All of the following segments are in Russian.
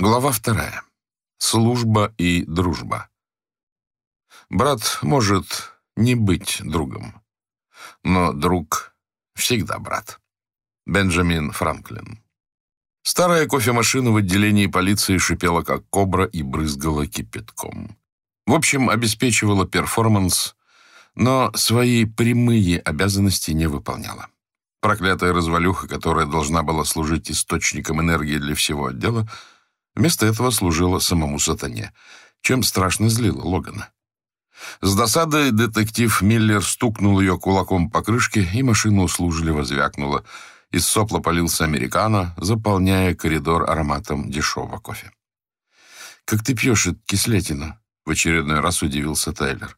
Глава вторая. Служба и дружба. Брат может не быть другом, но друг всегда брат. Бенджамин Франклин. Старая кофемашина в отделении полиции шипела как кобра и брызгала кипятком. В общем, обеспечивала перформанс, но свои прямые обязанности не выполняла. Проклятая развалюха, которая должна была служить источником энергии для всего отдела, вместо этого служила самому сатане, чем страшно злила Логана. С досадой детектив Миллер стукнул ее кулаком по крышке, и машина услужливо звякнула. Из сопла полился американо, заполняя коридор ароматом дешевого кофе. «Как ты пьешь эту кислятину?» — в очередной раз удивился Тайлер.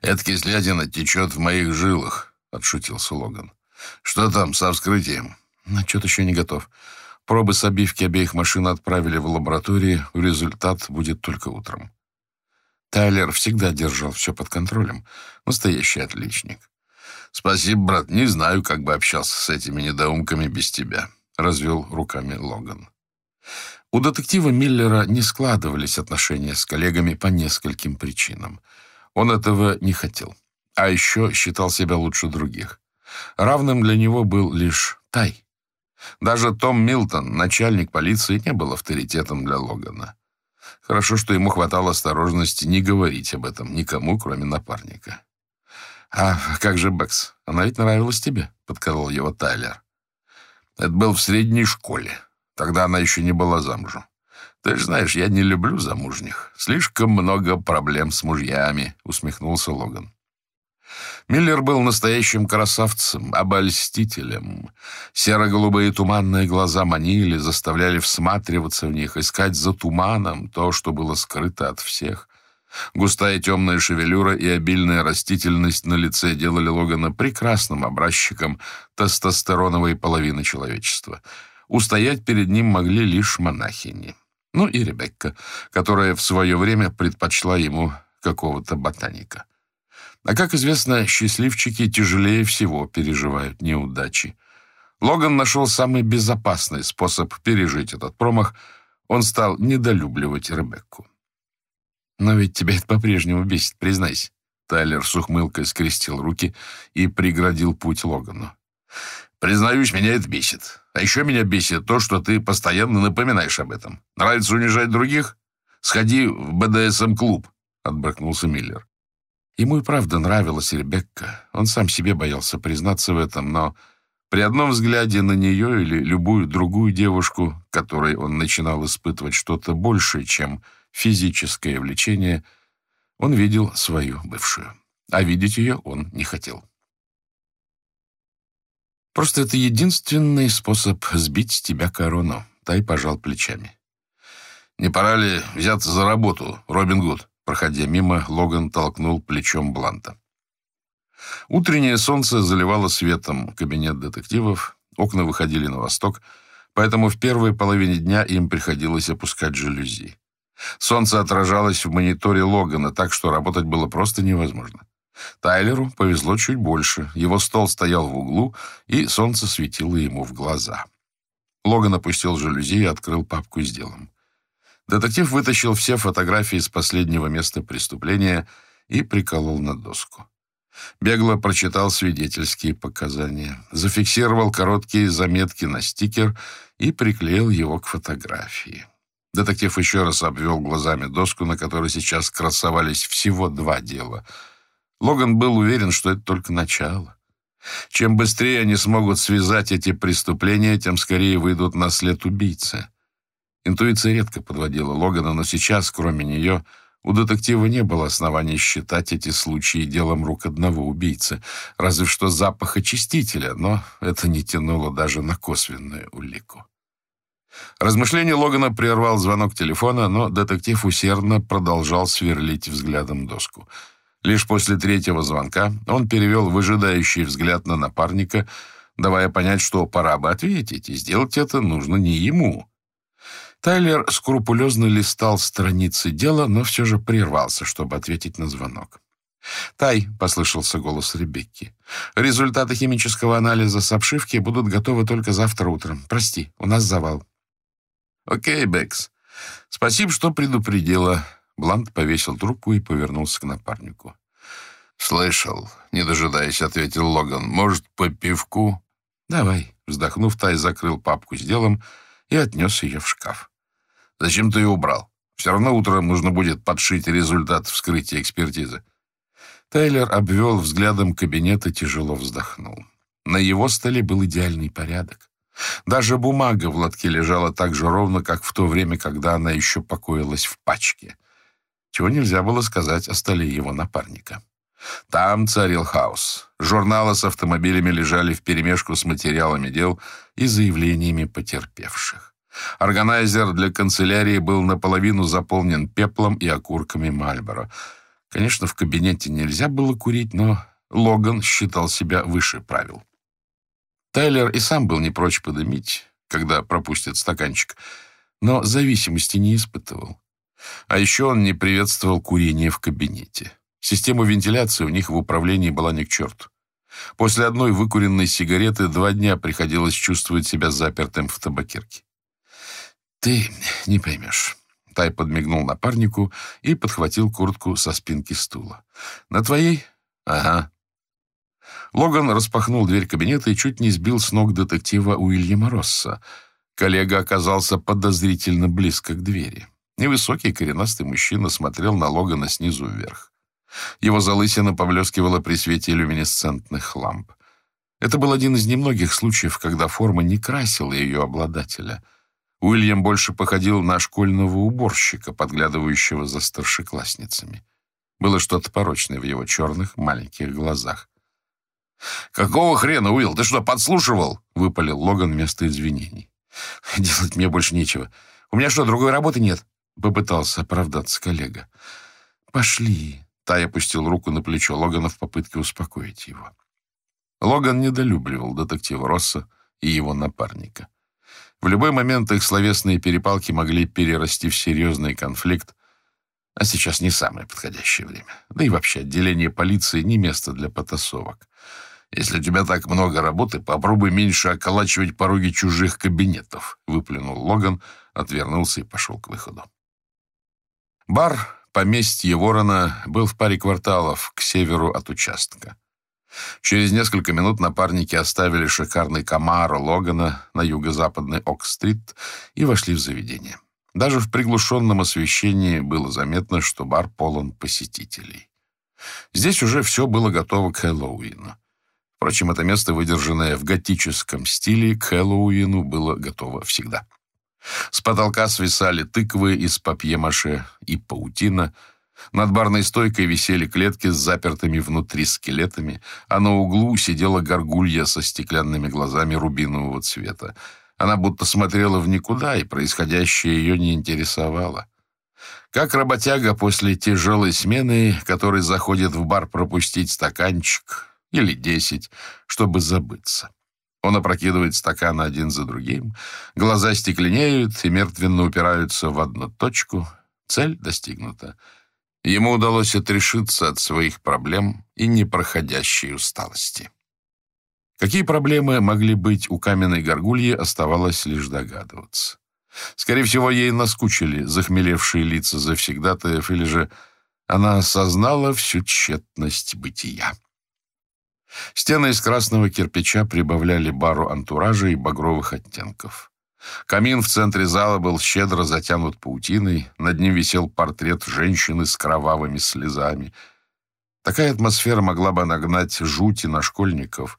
«Эта кислятина течет в моих жилах», — отшутился Логан. «Что там со вскрытием?» «Отчет еще не готов. Пробы с обивки обеих машин отправили в лабораторию. Результат будет только утром». Тайлер всегда держал все под контролем. Настоящий отличник. «Спасибо, брат. Не знаю, как бы общался с этими недоумками без тебя», — развел руками Логан. У детектива Миллера не складывались отношения с коллегами по нескольким причинам. Он этого не хотел, а еще считал себя лучше других. Равным для него был лишь Тай. Даже Том Милтон, начальник полиции, не был авторитетом для Логана. Хорошо, что ему хватало осторожности не говорить об этом никому, кроме напарника. «А как же Бэкс? Она ведь нравилась тебе?» — подколол его Тайлер. «Это был в средней школе. Тогда она еще не была замужем. Ты же знаешь, я не люблю замужних. Слишком много проблем с мужьями», — усмехнулся Логан. Миллер был настоящим красавцем, обольстителем. Серо-голубые туманные глаза манили, заставляли всматриваться в них, искать за туманом то, что было скрыто от всех. Густая темная шевелюра и обильная растительность на лице делали Логана прекрасным образчиком тестостероновой половины человечества. Устоять перед ним могли лишь монахини. Ну и Ребекка, которая в свое время предпочла ему какого-то ботаника. А как известно, счастливчики тяжелее всего переживают неудачи. Логан нашел самый безопасный способ пережить этот промах. Он стал недолюбливать Ребекку. «Но ведь тебя это по-прежнему бесит, признайся». Тайлер с ухмылкой скрестил руки и преградил путь Логану. «Признаюсь, меня это бесит. А еще меня бесит то, что ты постоянно напоминаешь об этом. Нравится унижать других? Сходи в БДСМ-клуб», — отбрыкнулся Миллер. Ему и правда нравилась Ребекка. Он сам себе боялся признаться в этом, но при одном взгляде на нее или любую другую девушку, которой он начинал испытывать что-то большее, чем физическое влечение, он видел свою бывшую. А видеть ее он не хотел. Просто это единственный способ сбить с тебя корону. Тай пожал плечами. «Не пора ли взяться за работу, Робин Гуд?» Проходя мимо, Логан толкнул плечом Бланта. Утреннее солнце заливало светом кабинет детективов, окна выходили на восток, поэтому в первой половине дня им приходилось опускать жалюзи. Солнце отражалось в мониторе Логана, так что работать было просто невозможно. Тайлеру повезло чуть больше. Его стол стоял в углу, и солнце светило ему в глаза. Логан опустил жалюзи и открыл папку с делом. Детектив вытащил все фотографии с последнего места преступления и приколол на доску. Бегло прочитал свидетельские показания, зафиксировал короткие заметки на стикер и приклеил его к фотографии. Детектив еще раз обвел глазами доску, на которой сейчас красовались всего два дела. Логан был уверен, что это только начало. Чем быстрее они смогут связать эти преступления, тем скорее выйдут на след убийцы. Интуиция редко подводила Логана, но сейчас, кроме нее, у детектива не было оснований считать эти случаи делом рук одного убийцы, разве что запах очистителя, но это не тянуло даже на косвенную улику. Размышление Логана прервал звонок телефона, но детектив усердно продолжал сверлить взглядом доску. Лишь после третьего звонка он перевел выжидающий взгляд на напарника, давая понять, что пора бы ответить, и сделать это нужно не ему, Тайлер скрупулезно листал страницы дела, но все же прервался, чтобы ответить на звонок. «Тай», — послышался голос Ребекки, — «результаты химического анализа с обшивки будут готовы только завтра утром. Прости, у нас завал». «Окей, Бэкс. «Спасибо, что предупредила». Блант повесил трубку и повернулся к напарнику. «Слышал», — не дожидаясь, ответил Логан. «Может, по пивку?» «Давай», — вздохнув, Тай закрыл папку с делом и отнес ее в шкаф. «Зачем ты ее убрал? Все равно утром нужно будет подшить результат вскрытия экспертизы». Тайлер обвел взглядом кабинет и тяжело вздохнул. На его столе был идеальный порядок. Даже бумага в лотке лежала так же ровно, как в то время, когда она еще покоилась в пачке. Чего нельзя было сказать о столе его напарника. Там царил хаос. Журналы с автомобилями лежали вперемешку с материалами дел и заявлениями потерпевших. Органайзер для канцелярии был наполовину заполнен пеплом и окурками Мальборо. Конечно, в кабинете нельзя было курить, но Логан считал себя выше правил. Тайлер и сам был не прочь подымить, когда пропустит стаканчик, но зависимости не испытывал. А еще он не приветствовал курение в кабинете. Система вентиляции у них в управлении была не к черту. После одной выкуренной сигареты два дня приходилось чувствовать себя запертым в табакерке. «Ты не поймешь». Тай подмигнул напарнику и подхватил куртку со спинки стула. «На твоей?» «Ага». Логан распахнул дверь кабинета и чуть не сбил с ног детектива Уильяма Росса. Коллега оказался подозрительно близко к двери. Невысокий коренастый мужчина смотрел на Логана снизу вверх. Его залысина поблескивала при свете люминесцентных ламп. Это был один из немногих случаев, когда форма не красила ее обладателя. Уильям больше походил на школьного уборщика, подглядывающего за старшеклассницами. Было что-то порочное в его черных маленьких глазах. «Какого хрена, Уилл? Ты что, подслушивал?» — выпалил Логан вместо извинений. «Делать мне больше нечего. У меня что, другой работы нет?» — попытался оправдаться коллега. «Пошли», Тай опустил руку на плечо Логана в попытке успокоить его. Логан недолюбливал детектива Росса и его напарника. В любой момент их словесные перепалки могли перерасти в серьезный конфликт, а сейчас не самое подходящее время. Да и вообще, отделение полиции не место для потасовок. Если у тебя так много работы, попробуй меньше околачивать пороги чужих кабинетов, выплюнул Логан, отвернулся и пошел к выходу. Бар поместье Ворона был в паре кварталов к северу от участка. Через несколько минут напарники оставили шикарный Камаро Логана на юго-западной Ок-стрит и вошли в заведение. Даже в приглушенном освещении было заметно, что бар полон посетителей. Здесь уже все было готово к Хэллоуину. Впрочем, это место, выдержанное в готическом стиле, к Хэллоуину было готово всегда. С потолка свисали тыквы из папье-маше и паутина. Над барной стойкой висели клетки с запертыми внутри скелетами, а на углу сидела горгулья со стеклянными глазами рубинового цвета. Она будто смотрела в никуда, и происходящее ее не интересовало. Как работяга после тяжелой смены, который заходит в бар пропустить стаканчик или десять, чтобы забыться. Он опрокидывает стаканы один за другим, глаза стекленеют и мертвенно упираются в одну точку. Цель достигнута. Ему удалось отрешиться от своих проблем и непроходящей усталости. Какие проблемы могли быть у каменной горгульи, оставалось лишь догадываться. Скорее всего, ей наскучили захмелевшие лица завсегдатаев, или же она осознала всю тщетность бытия. Стены из красного кирпича прибавляли бару антуража и багровых оттенков. Камин в центре зала был щедро затянут паутиной, над ним висел портрет женщины с кровавыми слезами. Такая атмосфера могла бы нагнать жути на школьников,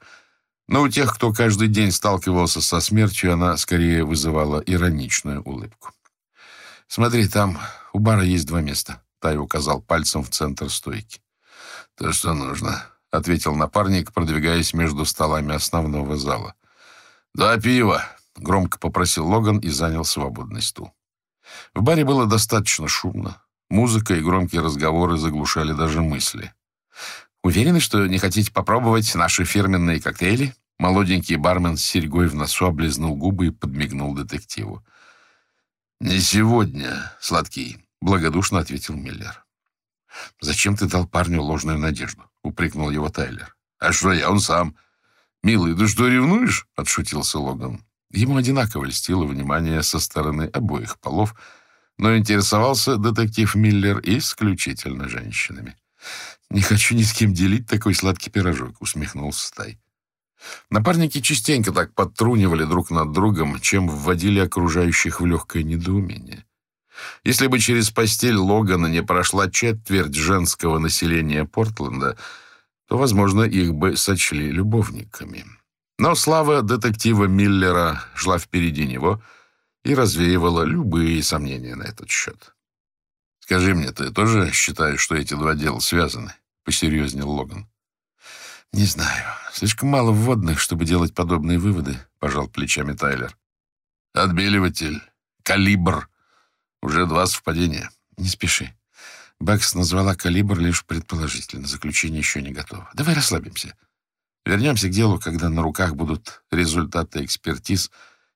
но у тех, кто каждый день сталкивался со смертью, она скорее вызывала ироничную улыбку. «Смотри, там у бара есть два места», — Тай указал пальцем в центр стойки. «То, что нужно», — ответил напарник, продвигаясь между столами основного зала. «Два пива!» — громко попросил Логан и занял свободный стул. В баре было достаточно шумно. Музыка и громкие разговоры заглушали даже мысли. «Уверены, что не хотите попробовать наши фирменные коктейли?» Молоденький бармен с серьгой в носу облизнул губы и подмигнул детективу. «Не сегодня, сладкий», — благодушно ответил Миллер. «Зачем ты дал парню ложную надежду?» — упрекнул его Тайлер. «А что я? Он сам». «Милый, ты что, ревнуешь?» — отшутился Логан. Ему одинаково льстило внимание со стороны обоих полов, Но интересовался детектив Миллер исключительно женщинами. «Не хочу ни с кем делить такой сладкий пирожок», — усмехнулся Тай. Напарники частенько так подтрунивали друг над другом, чем вводили окружающих в легкое недоумение. Если бы через постель Логана не прошла четверть женского населения Портленда, то, возможно, их бы сочли любовниками. Но слава детектива Миллера шла впереди него и развеивала любые сомнения на этот счет. «Скажи мне, ты тоже считаешь, что эти два дела связаны?» — посерьезнел Логан. «Не знаю. Слишком мало вводных, чтобы делать подобные выводы», — пожал плечами Тайлер. «Отбеливатель, калибр. Уже два совпадения». «Не спеши. Бакс назвала калибр лишь предположительно. Заключение еще не готово. Давай расслабимся. Вернемся к делу, когда на руках будут результаты экспертиз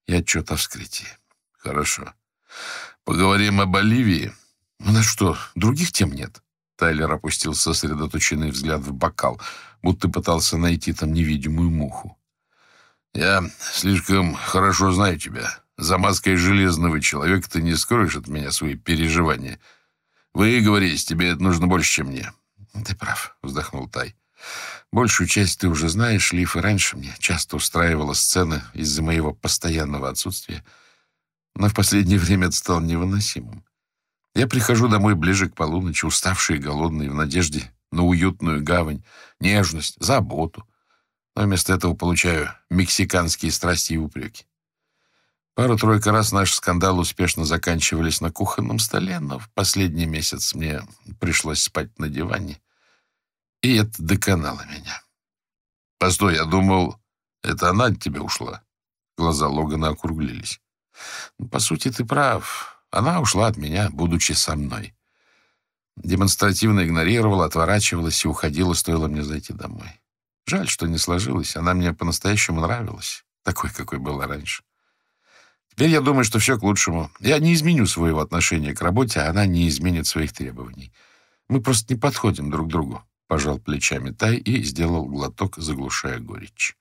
и отчет о вскрытии». «Хорошо. Поговорим о Боливии». «У нас что, других тем нет?» Тайлер опустил сосредоточенный взгляд в бокал, будто пытался найти там невидимую муху. «Я слишком хорошо знаю тебя. За маской железного человека ты не скроешь от меня свои переживания. Выговорись, тебе это нужно больше, чем мне». «Ты прав», — вздохнул Тай. «Большую часть ты уже знаешь. Лиф и раньше мне часто устраивала сцены из-за моего постоянного отсутствия. Но в последнее время это стало невыносимым. Я прихожу домой ближе к полуночи, уставший и голодный, в надежде на уютную гавань, нежность, заботу. Но вместо этого получаю мексиканские страсти и упреки. Пару-тройка раз наши скандалы успешно заканчивались на кухонном столе, но в последний месяц мне пришлось спать на диване, и это доконало меня. Постой, я думал, это она от тебя ушла. Глаза Логана округлились. По сути, ты прав. Она ушла от меня, будучи со мной. Демонстративно игнорировала, отворачивалась и уходила, стоило мне зайти домой. Жаль, что не сложилось. Она мне по-настоящему нравилась, такой, какой была раньше. Теперь я думаю, что все к лучшему. Я не изменю своего отношения к работе, а она не изменит своих требований. Мы просто не подходим друг другу. Пожал плечами Тай и сделал глоток, заглушая горечь.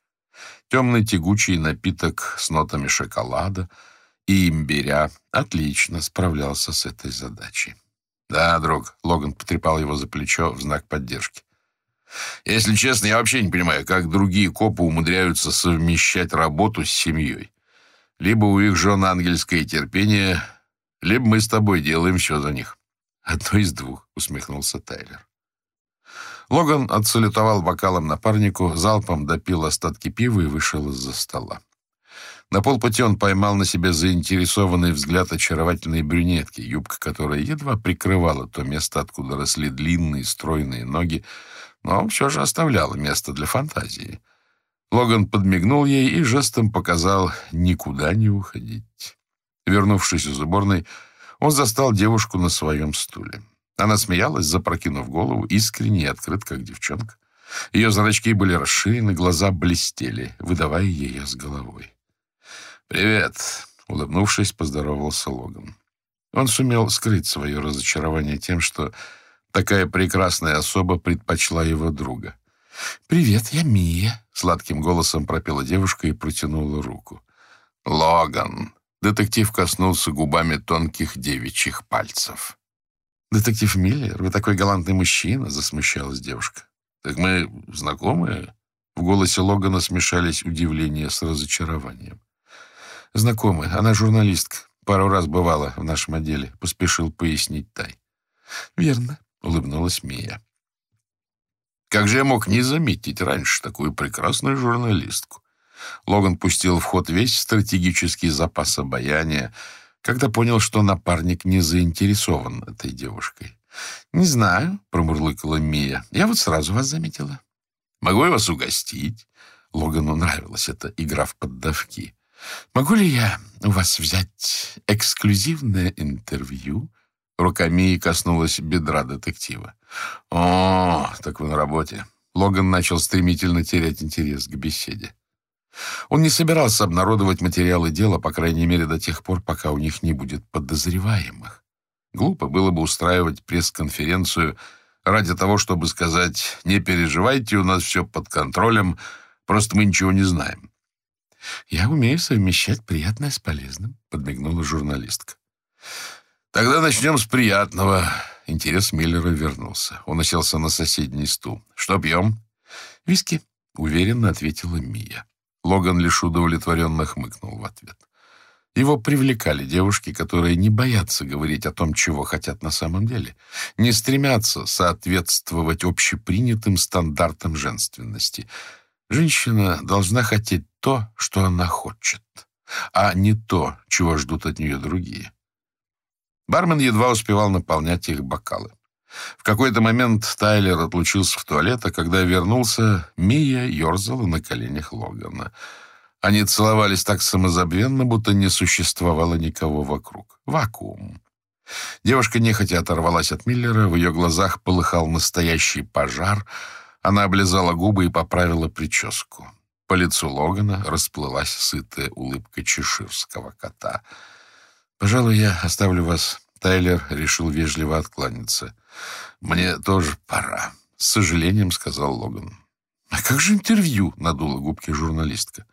Темный тягучий напиток с нотами шоколада — и имбиря отлично справлялся с этой задачей. «Да, друг», — Логан потрепал его за плечо в знак поддержки. «Если честно, я вообще не понимаю, как другие копы умудряются совмещать работу с семьей. Либо у их жен ангельское терпение, либо мы с тобой делаем все за них». «Одно из двух», — усмехнулся Тайлер. Логан отсалютовал бокалом напарнику, залпом допил остатки пива и вышел из-за стола. На полпути он поймал на себе заинтересованный взгляд очаровательной брюнетки, юбка которой едва прикрывала то место, откуда росли длинные стройные ноги, но все же оставляла место для фантазии. Логан подмигнул ей и жестом показал никуда не уходить. Вернувшись из уборной, он застал девушку на своем стуле. Она смеялась, запрокинув голову, искренне и открыт, как девчонка. Ее зрачки были расширены, глаза блестели, выдавая ее с головой. «Привет!» — улыбнувшись, поздоровался Логан. Он сумел скрыть свое разочарование тем, что такая прекрасная особа предпочла его друга. «Привет, я Мия», — сладким голосом пропела девушка и протянула руку. «Логан!» — детектив коснулся губами тонких девичьих пальцев. «Детектив Миллер, вы такой галантный мужчина», — засмущалась девушка. «Так мы знакомые?» В голосе Логана смешались удивление с разочарованием. Знакомая, она журналистка. Пару раз бывала в нашем отделе, поспешил пояснить Тай. Верно, улыбнулась Мия. Как же я мог не заметить раньше такую прекрасную журналистку? Логан пустил в ход весь стратегический запас обаяния, когда понял, что напарник не заинтересован этой девушкой. «Не знаю», — промурлыкала Мия. «Я вот сразу вас заметила». «Могу я вас угостить?» Логану нравилась эта игра в поддавки. Могу ли я у вас взять эксклюзивное интервью? Руками коснулась бедра детектива. О, так вы на работе. Логан начал стремительно терять интерес к беседе. Он не собирался обнародовать материалы дела, по крайней мере, до тех пор, пока у них не будет подозреваемых. Глупо было бы устраивать пресс-конференцию ради того, чтобы сказать «Не переживайте, у нас все под контролем, просто мы ничего не знаем». «Я умею совмещать приятное с полезным», — подмигнула журналистка. Тогда начнем с приятного. Интерес Миллера вернулся. Он уселся на соседний стул. Что пьем? Виски, уверенно ответила Мия. Логан лишь удовлетворенно хмыкнул в ответ. Его привлекали девушки, которые не боятся говорить о том, чего хотят на самом деле, не стремятся соответствовать общепринятым стандартам женственности. Женщина должна хотеть то, что она хочет, а не то, чего ждут от нее другие. Бармен едва успевал наполнять их бокалы. В какой-то момент Тайлер отлучился в туалет, а когда вернулся, Мия ерзала на коленях Логана — они целовались так самозабвенно, будто не существовало никого вокруг. Вакуум. Девушка нехотя оторвалась от Миллера, в ее глазах полыхал настоящий пожар. Она облизала губы и поправила прическу. По лицу Логана расплылась сытая улыбка чеширского кота. «Пожалуй, я оставлю вас». Тайлер решил вежливо откланяться. «Мне тоже пора», — с сожалением сказал Логан. «А как же интервью?» — надула губки журналистка.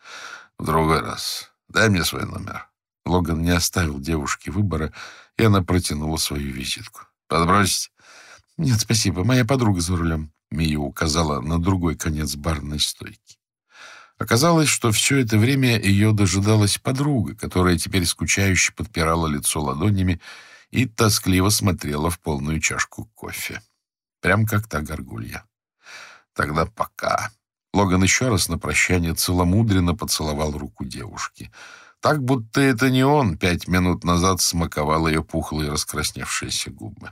В другой раз. Дай мне свой номер. Логан не оставил девушке выбора, и она протянула свою визитку. Подбросить? Нет, спасибо. Моя подруга за рулем. Мия указала на другой конец барной стойки. Оказалось, что все это время ее дожидалась подруга, которая теперь скучающе подпирала лицо ладонями и тоскливо смотрела в полную чашку кофе. Прям как та горгулья. Тогда пока. Логан еще раз на прощание целомудренно поцеловал руку девушки. Так, будто это не он пять минут назад смаковал ее пухлые раскрасневшиеся губы.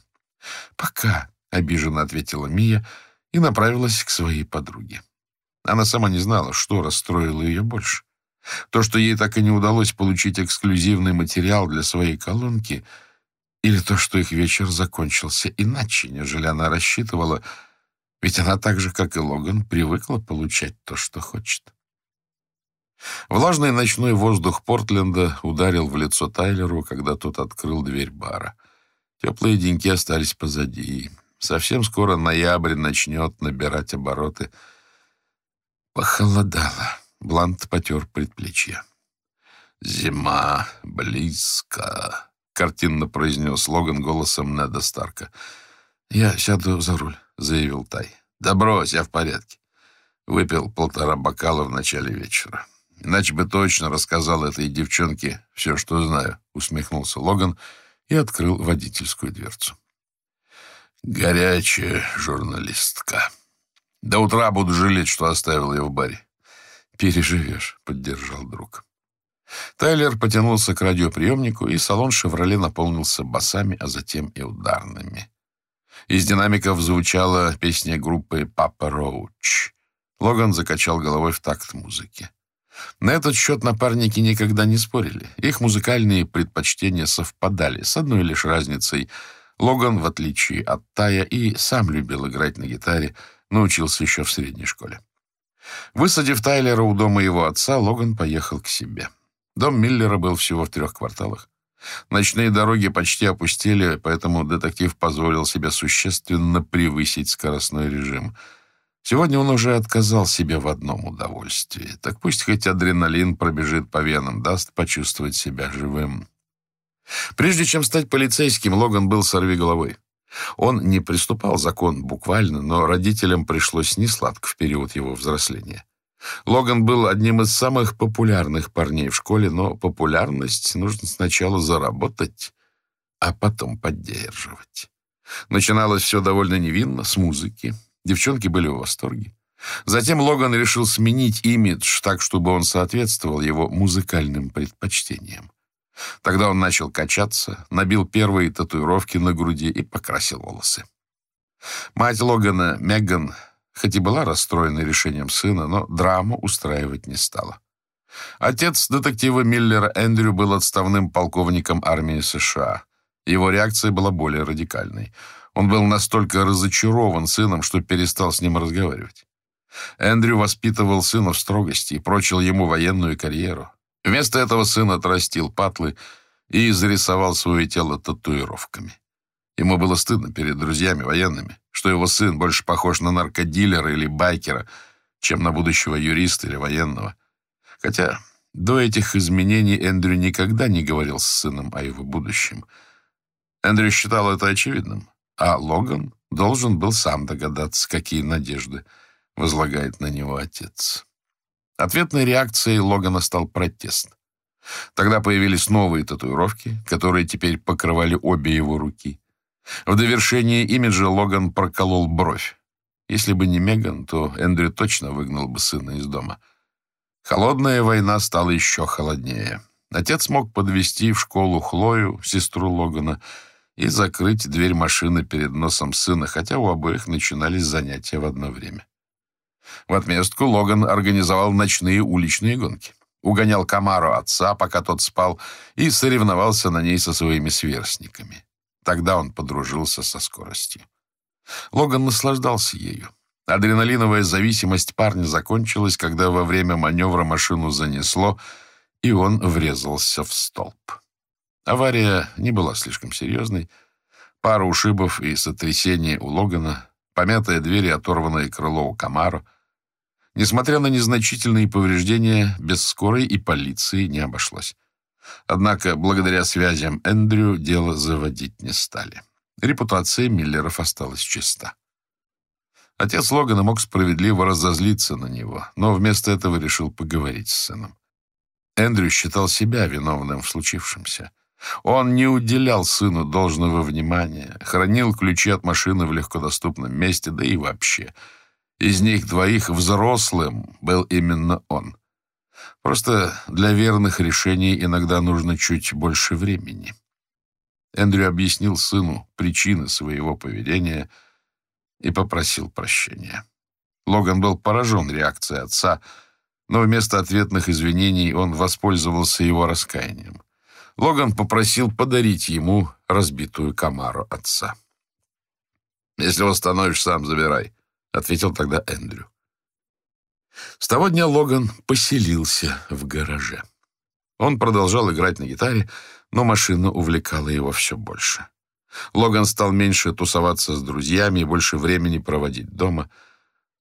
«Пока», — обиженно ответила Мия и направилась к своей подруге. Она сама не знала, что расстроило ее больше. То, что ей так и не удалось получить эксклюзивный материал для своей колонки, или то, что их вечер закончился иначе, нежели она рассчитывала — ведь она так же, как и Логан, привыкла получать то, что хочет. Влажный ночной воздух Портленда ударил в лицо Тайлеру, когда тот открыл дверь бара. Теплые деньки остались позади. Совсем скоро ноябрь начнет набирать обороты. Похолодало. Блант потер предплечье. «Зима близко», — картинно произнес Логан голосом Неда Старка. «Я сяду за руль». — заявил Тай. «Да брось, я в порядке. Выпил полтора бокала в начале вечера. Иначе бы точно рассказал этой девчонке все, что знаю», — усмехнулся Логан и открыл водительскую дверцу. «Горячая журналистка. До утра буду жалеть, что оставил ее в баре». «Переживешь», — поддержал друг. Тайлер потянулся к радиоприемнику, и салон «Шевроле» наполнился басами, а затем и ударными. Из динамиков звучала песня группы «Папа Роуч». Логан закачал головой в такт музыки. На этот счет напарники никогда не спорили. Их музыкальные предпочтения совпадали, с одной лишь разницей. Логан, в отличие от Тая, и сам любил играть на гитаре, научился еще в средней школе. Высадив Тайлера у дома его отца, Логан поехал к себе. Дом Миллера был всего в трех кварталах. Ночные дороги почти опустели, поэтому детектив позволил себе существенно превысить скоростной режим. Сегодня он уже отказал себе в одном удовольствии. Так пусть хоть адреналин пробежит по венам, даст почувствовать себя живым. Прежде чем стать полицейским, Логан был сорвиголовой. Он не приступал закон буквально, но родителям пришлось несладко в период его взросления. Логан был одним из самых популярных парней в школе, но популярность нужно сначала заработать, а потом поддерживать. Начиналось все довольно невинно, с музыки. Девчонки были в восторге. Затем Логан решил сменить имидж так, чтобы он соответствовал его музыкальным предпочтениям. Тогда он начал качаться, набил первые татуировки на груди и покрасил волосы. Мать Логана, Меган, хоть и была расстроена решением сына, но драму устраивать не стала. Отец детектива Миллера Эндрю был отставным полковником армии США. Его реакция была более радикальной. Он был настолько разочарован сыном, что перестал с ним разговаривать. Эндрю воспитывал сына в строгости и прочил ему военную карьеру. Вместо этого сын отрастил патлы и зарисовал свое тело татуировками. Ему было стыдно перед друзьями военными, что его сын больше похож на наркодилера или байкера, чем на будущего юриста или военного. Хотя до этих изменений Эндрю никогда не говорил с сыном о его будущем. Эндрю считал это очевидным, а Логан должен был сам догадаться, какие надежды возлагает на него отец. Ответной реакцией Логана стал протест. Тогда появились новые татуировки, которые теперь покрывали обе его руки. В довершение имиджа Логан проколол бровь. Если бы не Меган, то Эндрю точно выгнал бы сына из дома. Холодная война стала еще холоднее. Отец мог подвести в школу Хлою, сестру Логана, и закрыть дверь машины перед носом сына, хотя у обоих начинались занятия в одно время. В отместку Логан организовал ночные уличные гонки. Угонял Камару отца, пока тот спал, и соревновался на ней со своими сверстниками. Тогда он подружился со скоростью. Логан наслаждался ею. Адреналиновая зависимость парня закончилась, когда во время маневра машину занесло, и он врезался в столб. Авария не была слишком серьезной. Пара ушибов и сотрясение у Логана, помятая дверь и оторванное крыло у Камаро. Несмотря на незначительные повреждения, без скорой и полиции не обошлось. Однако, благодаря связям Эндрю, дело заводить не стали. Репутация Миллеров осталась чиста. Отец Логана мог справедливо разозлиться на него, но вместо этого решил поговорить с сыном. Эндрю считал себя виновным в случившемся. Он не уделял сыну должного внимания, хранил ключи от машины в легкодоступном месте, да и вообще. Из них двоих взрослым был именно он. Просто для верных решений иногда нужно чуть больше времени. Эндрю объяснил сыну причины своего поведения и попросил прощения. Логан был поражен реакцией отца, но вместо ответных извинений он воспользовался его раскаянием. Логан попросил подарить ему разбитую комару отца. «Если восстановишь, сам забирай», — ответил тогда Эндрю. С того дня Логан поселился в гараже. Он продолжал играть на гитаре, но машина увлекала его все больше. Логан стал меньше тусоваться с друзьями и больше времени проводить дома.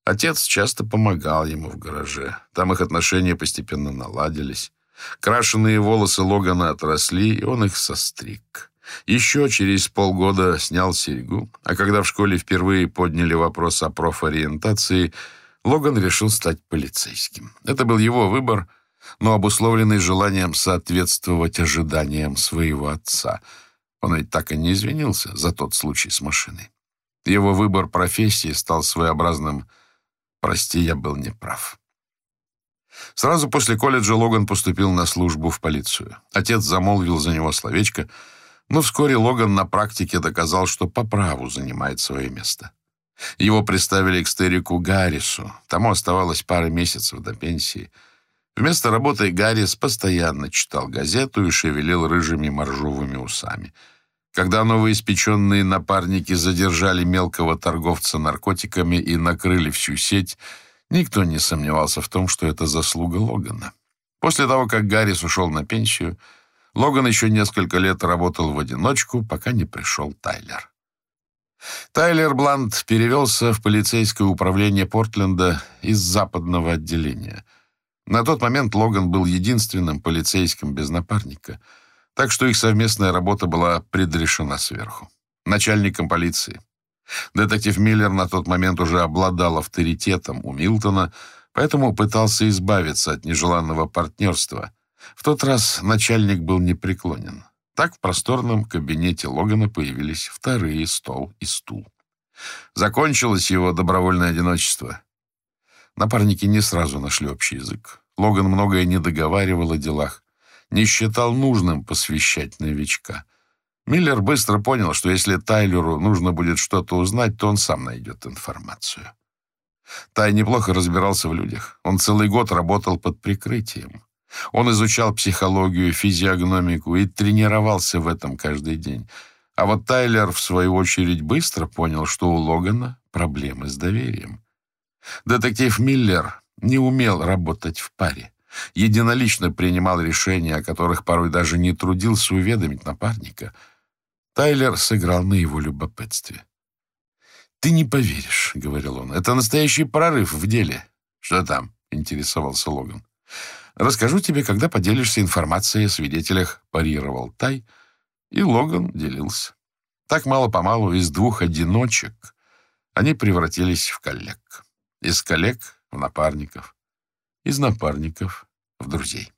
Отец часто помогал ему в гараже. Там их отношения постепенно наладились. Крашеные волосы Логана отросли, и он их состриг. Еще через полгода снял серьгу, а когда в школе впервые подняли вопрос о профориентации, Логан решил стать полицейским. Это был его выбор, но обусловленный желанием соответствовать ожиданиям своего отца. Он ведь так и не извинился за тот случай с машиной. Его выбор профессии стал своеобразным «прости, я был неправ». Сразу после колледжа Логан поступил на службу в полицию. Отец замолвил за него словечко, но вскоре Логан на практике доказал, что по праву занимает свое место. Его представили к стерику Гаррису. Тому оставалось пара месяцев до пенсии. Вместо работы Гаррис постоянно читал газету и шевелил рыжими моржовыми усами. Когда новоиспеченные напарники задержали мелкого торговца наркотиками и накрыли всю сеть, Никто не сомневался в том, что это заслуга Логана. После того, как Гаррис ушел на пенсию, Логан еще несколько лет работал в одиночку, пока не пришел Тайлер. Тайлер Блант перевелся в полицейское управление Портленда из западного отделения. На тот момент Логан был единственным полицейским без напарника, так что их совместная работа была предрешена сверху. Начальником полиции, Детектив Миллер на тот момент уже обладал авторитетом у Милтона, поэтому пытался избавиться от нежеланного партнерства. В тот раз начальник был непреклонен. Так в просторном кабинете Логана появились вторые стол и стул. Закончилось его добровольное одиночество. Напарники не сразу нашли общий язык. Логан многое не договаривал о делах, не считал нужным посвящать новичка — Миллер быстро понял, что если Тайлеру нужно будет что-то узнать, то он сам найдет информацию. Тай неплохо разбирался в людях. Он целый год работал под прикрытием. Он изучал психологию, физиогномику и тренировался в этом каждый день. А вот Тайлер, в свою очередь, быстро понял, что у Логана проблемы с доверием. Детектив Миллер не умел работать в паре. Единолично принимал решения, о которых порой даже не трудился уведомить напарника — Тайлер сыграл на его любопытстве. «Ты не поверишь», — говорил он, — «это настоящий прорыв в деле». «Что там?» — интересовался Логан. «Расскажу тебе, когда поделишься информацией о свидетелях», — парировал Тай, и Логан делился. Так мало-помалу из двух одиночек они превратились в коллег. Из коллег в напарников, из напарников в друзей.